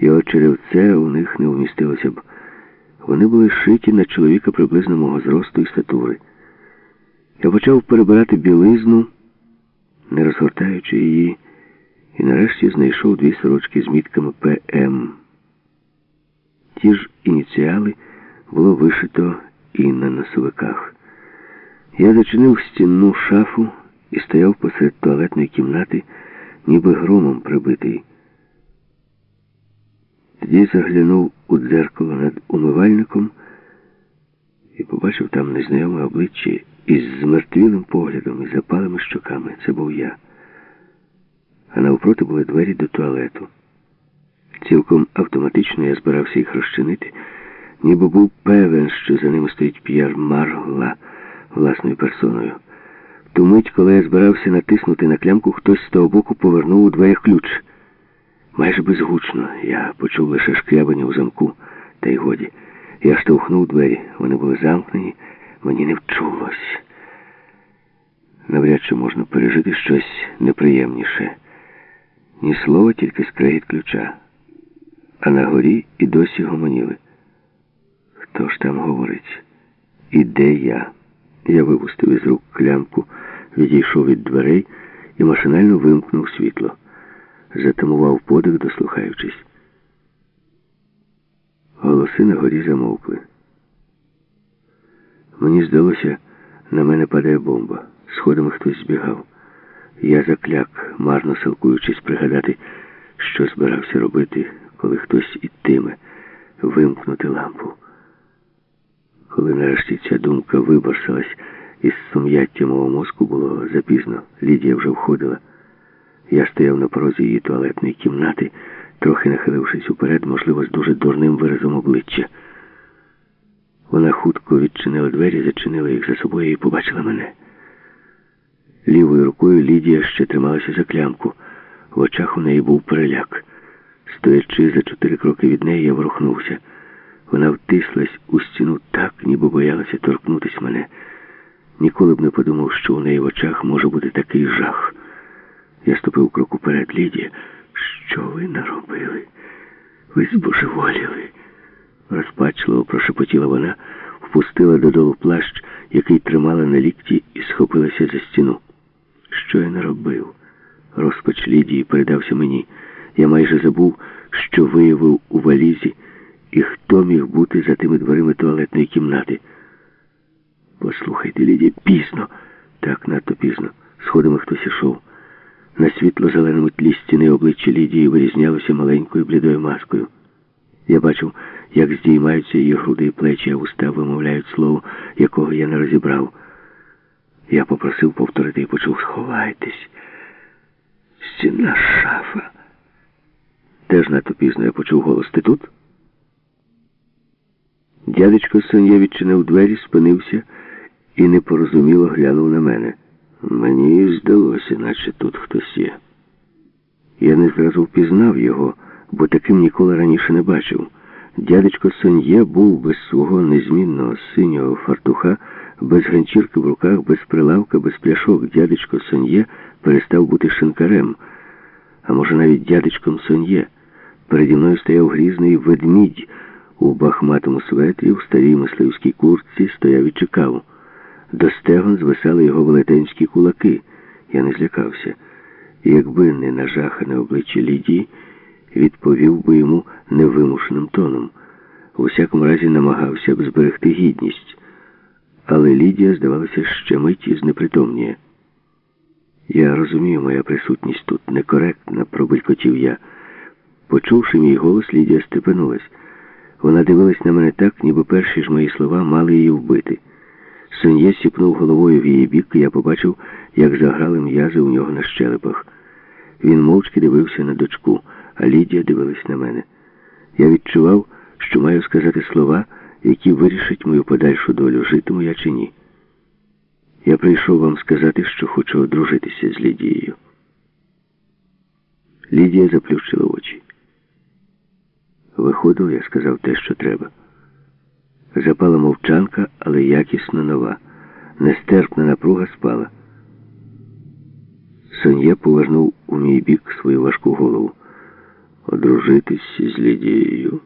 Його черевце у них не вмістилося б. Вони були шиті на чоловіка приблизно мого зросту і статури. Я почав перебирати білизну, не розгортаючи її, і нарешті знайшов дві сорочки з мітками ПМ. Ті ж ініціали було вишито і на носовиках. Я зачинив стінну шафу і стояв посеред туалетної кімнати, ніби громом прибитий. Тоді заглянув у дзеркало над умивальником і побачив там незнайоме обличчя із змертвілим поглядом і запалими щоками. Це був я. А навпроти були двері до туалету. Цілком автоматично я збирався їх розчинити, ніби був певен, що за ними стоїть П'єр Маргла власною персоною. Ту мить, коли я збирався натиснути на клямку, хтось з того боку повернув у дверях ключ. Майже безгучно я почув лише шкрябання у замку, та й годі. Я штовхнув двері, вони були замкнені, мені не вчулось. Навряд чи можна пережити щось неприємніше. Ні слова, тільки скрегіт ключа. А на горі і досі гомоніли. Хто ж там говорить? І де я? Я випустив із рук клямку, відійшов від дверей і машинально вимкнув світло. Затамував подих, дослухаючись. Голоси на горі замовкли. Мені здалося, на мене падає бомба. Сходами хтось збігав. Я закляк, марно силкуючись пригадати, що збирався робити, коли хтось ітиме вимкнути лампу. Коли нарешті ця думка виборсилась із сум'яття мого мозку, було запізно. Лідія вже входила. Я стояв на порозі її туалетної кімнати, трохи нахилившись уперед, можливо, з дуже дурним виразом обличчя. Вона хутко відчинила двері, зачинила їх за собою і побачила мене. Лівою рукою Лідія ще трималася за клямку. В очах у неї був переляк. Стоячи за чотири кроки від неї, я ворухнувся. Вона втислась у стіну так, ніби боялася торкнутися мене. Ніколи б не подумав, що у неї в очах може бути такий жах. Я ступив крок уперед, Лідія. Що ви наробили? Ви збожеволіли. Розпачливо прошепотіла вона, впустила додолу плащ, який тримала на лікті, і схопилася за стіну. Що я наробив? Розпач Лідії передався мені. Я майже забув, що виявив у валізі, і хто міг бути за тими дверима туалетної кімнати. Послухайте, Лідія, пізно. Так, надто пізно. Сходами хтось ішов. На світло-зеленому тлі стіни обличчя Лідії вирізнялося маленькою блідою маскою. Я бачив, як здіймаються її груди і плечі, а уста вимовляють слово, якого я не розібрав. Я попросив повторити і почув сховайтесь. Стіна шафа. Теж надто пізно я почув голос. Ти тут? Дядечко Сон'я відчинив двері, спинився і непорозуміло глянув на мене. Мені здалося, наче тут хтось є. Я не зразу впізнав його, бо таким ніколи раніше не бачив. Дядечко Сон'є був без свого незмінного синього фартуха, без ганчірки в руках, без прилавка, без пляшок. Дядечко Сон'є перестав бути шинкарем, а може навіть дядечком Сон'є. Переді мною стояв грізний ведмідь у бахматому светрі, в старій мисливській куртці, стояв і чекав. До стегон звисали його велетенські кулаки. Я не злякався. Якби не нажахане обличчя Лідії, відповів би йому невимушеним тоном. У всякому разі намагався б зберегти гідність. Але Лідія, здавалося, ще миті знепритомніє. Я розумію, моя присутність тут некоректна, пробелькотів я. Почувши мій голос, Лідія степенулась. Вона дивилась на мене так, ніби перші ж мої слова мали її вбити. Сон'є сіпнув головою в її бік, і я побачив, як заграли м'язи у нього на щелепах. Він мовчки дивився на дочку, а Лідія дивилась на мене. Я відчував, що маю сказати слова, які вирішать мою подальшу долю, житиму я чи ні. Я прийшов вам сказати, що хочу одружитися з Лідією. Лідія заплющила очі. Виходив, я сказав те, що треба. Запала мовчанка, але якісно нова. Нестерпна напруга спала. Сон'є повернув у мій бік свою важку голову. Одружитись з Лідією?